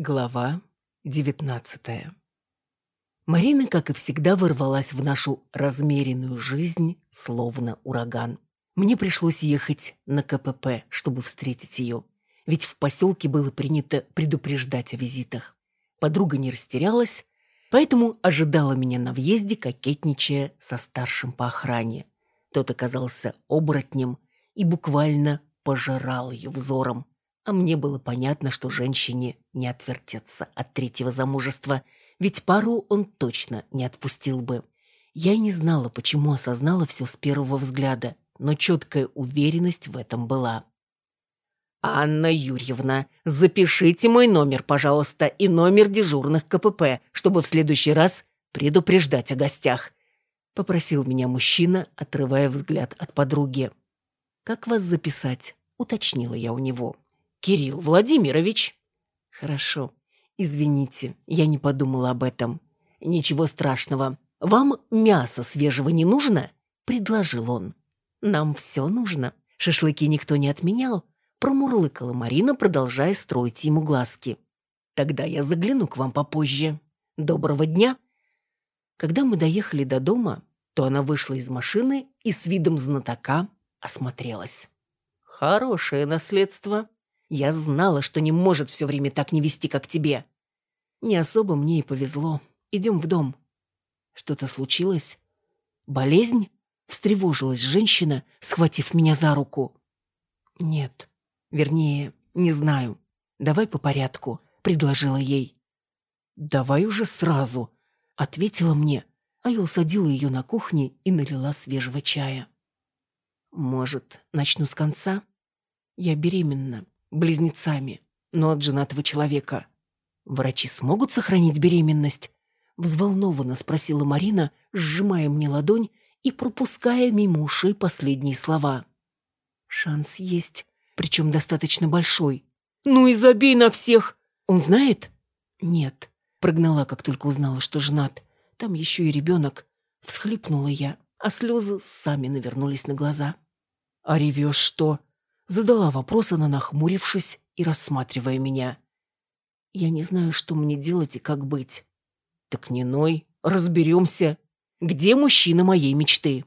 Глава девятнадцатая Марина, как и всегда, ворвалась в нашу размеренную жизнь, словно ураган. Мне пришлось ехать на КПП, чтобы встретить ее, ведь в поселке было принято предупреждать о визитах. Подруга не растерялась, поэтому ожидала меня на въезде, кокетничая со старшим по охране. Тот оказался оборотнем и буквально пожирал ее взором, а мне было понятно, что женщине не отвертеться от третьего замужества, ведь пару он точно не отпустил бы. Я не знала, почему осознала все с первого взгляда, но четкая уверенность в этом была. «Анна Юрьевна, запишите мой номер, пожалуйста, и номер дежурных КПП, чтобы в следующий раз предупреждать о гостях», — попросил меня мужчина, отрывая взгляд от подруги. «Как вас записать?» — уточнила я у него. Кирилл Владимирович». «Хорошо. Извините, я не подумала об этом. Ничего страшного. Вам мясо свежего не нужно?» — предложил он. «Нам все нужно. Шашлыки никто не отменял», — промурлыкала Марина, продолжая строить ему глазки. «Тогда я загляну к вам попозже. Доброго дня!» Когда мы доехали до дома, то она вышла из машины и с видом знатока осмотрелась. «Хорошее наследство», я знала, что не может все время так не вести, как тебе. Не особо мне и повезло. Идем в дом. Что-то случилось? Болезнь? Встревожилась женщина, схватив меня за руку. Нет. Вернее, не знаю. Давай по порядку, предложила ей. Давай уже сразу, ответила мне, а я усадила ее на кухне и налила свежего чая. Может, начну с конца? Я беременна близнецами, но от женатого человека. Врачи смогут сохранить беременность? Взволнованно спросила Марина, сжимая мне ладонь и пропуская мимо ушей последние слова. Шанс есть, причем достаточно большой. Ну и забей на всех! Он знает? Нет. Прогнала, как только узнала, что женат. Там еще и ребенок. Всхлипнула я, а слезы сами навернулись на глаза. А ревешь что? Задала вопрос она, нахмурившись и рассматривая меня. Я не знаю, что мне делать и как быть. Так не ной, разберемся. Где мужчина моей мечты?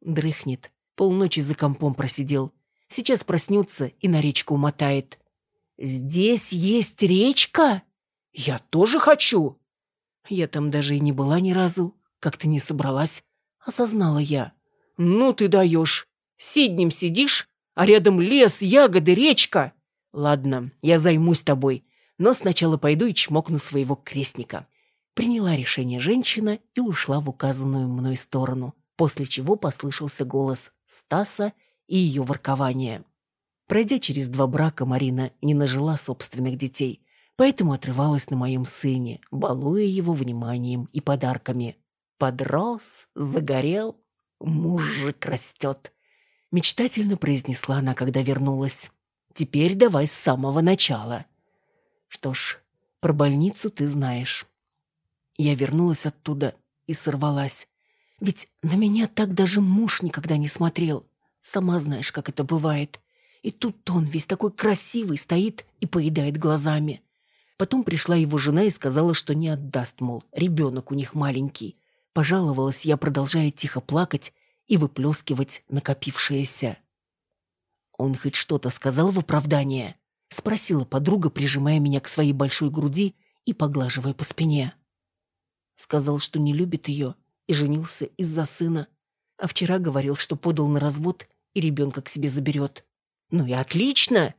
Дрыхнет. Полночи за компом просидел. Сейчас проснется и на речку умотает. Здесь есть речка? Я тоже хочу. Я там даже и не была ни разу. Как-то не собралась. Осознала я. Ну ты даешь. Сиднем сидишь, а рядом лес, ягоды, речка. Ладно, я займусь тобой, но сначала пойду и чмокну своего крестника. Приняла решение женщина и ушла в указанную мной сторону, после чего послышался голос Стаса и ее воркование. Пройдя через два брака, Марина не нажила собственных детей, поэтому отрывалась на моем сыне, балуя его вниманием и подарками. Подрос, загорел, мужик растет. Мечтательно произнесла она, когда вернулась. «Теперь давай с самого начала». «Что ж, про больницу ты знаешь». Я вернулась оттуда и сорвалась. Ведь на меня так даже муж никогда не смотрел. Сама знаешь, как это бывает. И тут он весь такой красивый стоит и поедает глазами. Потом пришла его жена и сказала, что не отдаст, мол, ребенок у них маленький. Пожаловалась я, продолжая тихо плакать и выплескивать накопившееся. «Он хоть что-то сказал в оправдание?» — спросила подруга, прижимая меня к своей большой груди и поглаживая по спине. Сказал, что не любит ее и женился из-за сына, а вчера говорил, что подал на развод и ребенка к себе заберет. «Ну и отлично!»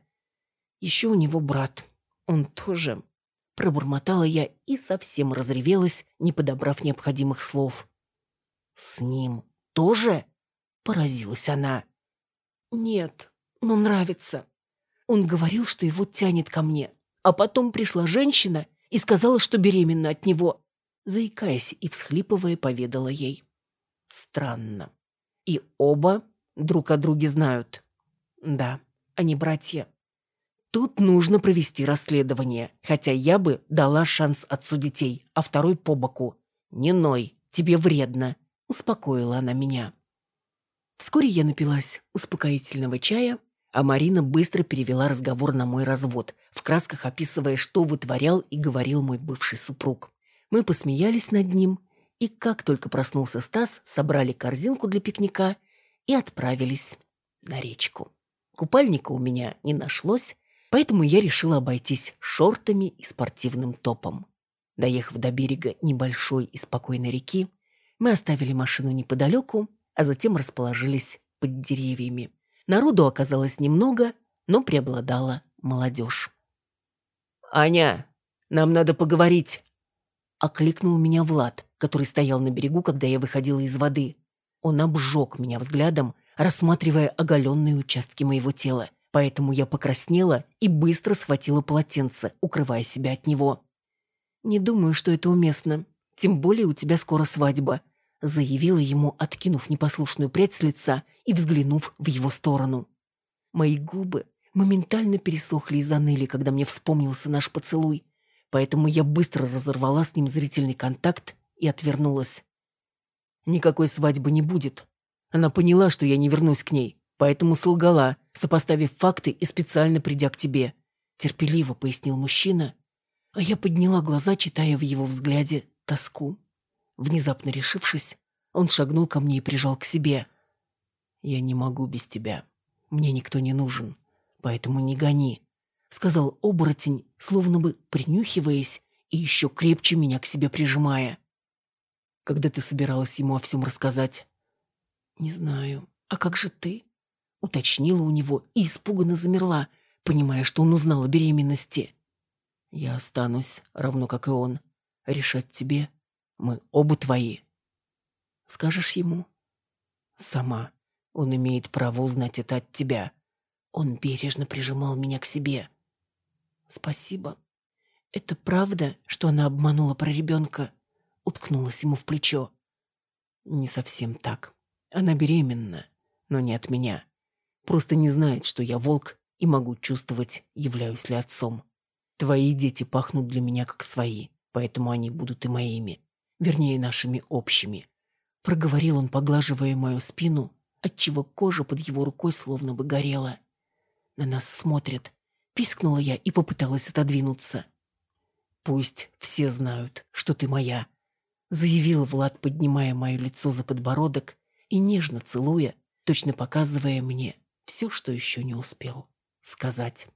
Еще у него брат. Он тоже. Пробормотала я и совсем разревелась, не подобрав необходимых слов. «С ним тоже?» — поразилась она. «Нет, но нравится. Он говорил, что его тянет ко мне. А потом пришла женщина и сказала, что беременна от него». Заикаясь и всхлипывая, поведала ей. «Странно. И оба друг о друге знают. Да, они братья. Тут нужно провести расследование, хотя я бы дала шанс отцу детей, а второй по боку. Не ной, тебе вредно успокоила она меня. Вскоре я напилась успокоительного чая, А Марина быстро перевела разговор на мой развод, в красках описывая, что вытворял и говорил мой бывший супруг. Мы посмеялись над ним, и как только проснулся Стас, собрали корзинку для пикника и отправились на речку. Купальника у меня не нашлось, поэтому я решила обойтись шортами и спортивным топом. Доехав до берега небольшой и спокойной реки, мы оставили машину неподалеку, а затем расположились под деревьями. Народу оказалось немного, но преобладала молодежь. «Аня, нам надо поговорить!» Окликнул меня Влад, который стоял на берегу, когда я выходила из воды. Он обжег меня взглядом, рассматривая оголенные участки моего тела, поэтому я покраснела и быстро схватила полотенце, укрывая себя от него. «Не думаю, что это уместно. Тем более у тебя скоро свадьба», заявила ему, откинув непослушную прядь с лица и взглянув в его сторону. Мои губы моментально пересохли и заныли, когда мне вспомнился наш поцелуй, поэтому я быстро разорвала с ним зрительный контакт и отвернулась. Никакой свадьбы не будет. Она поняла, что я не вернусь к ней, поэтому солгала, сопоставив факты и специально придя к тебе. Терпеливо пояснил мужчина, а я подняла глаза, читая в его взгляде тоску. Внезапно решившись, он шагнул ко мне и прижал к себе. «Я не могу без тебя. Мне никто не нужен, поэтому не гони», — сказал оборотень, словно бы принюхиваясь и еще крепче меня к себе прижимая. «Когда ты собиралась ему о всем рассказать?» «Не знаю. А как же ты?» Уточнила у него и испуганно замерла, понимая, что он узнал о беременности. «Я останусь, равно как и он. Решать тебе мы оба твои. Скажешь ему? Сама. Он имеет право узнать это от тебя. Он бережно прижимал меня к себе. Спасибо. Это правда, что она обманула про ребенка? Уткнулась ему в плечо. Не совсем так. Она беременна, но не от меня. Просто не знает, что я волк и могу чувствовать, являюсь ли отцом. Твои дети пахнут для меня как свои, поэтому они будут и моими вернее, нашими общими. Проговорил он, поглаживая мою спину, отчего кожа под его рукой словно бы горела. На нас смотрят. Пискнула я и попыталась отодвинуться. «Пусть все знают, что ты моя», — заявил Влад, поднимая мое лицо за подбородок и нежно целуя, точно показывая мне все, что еще не успел сказать.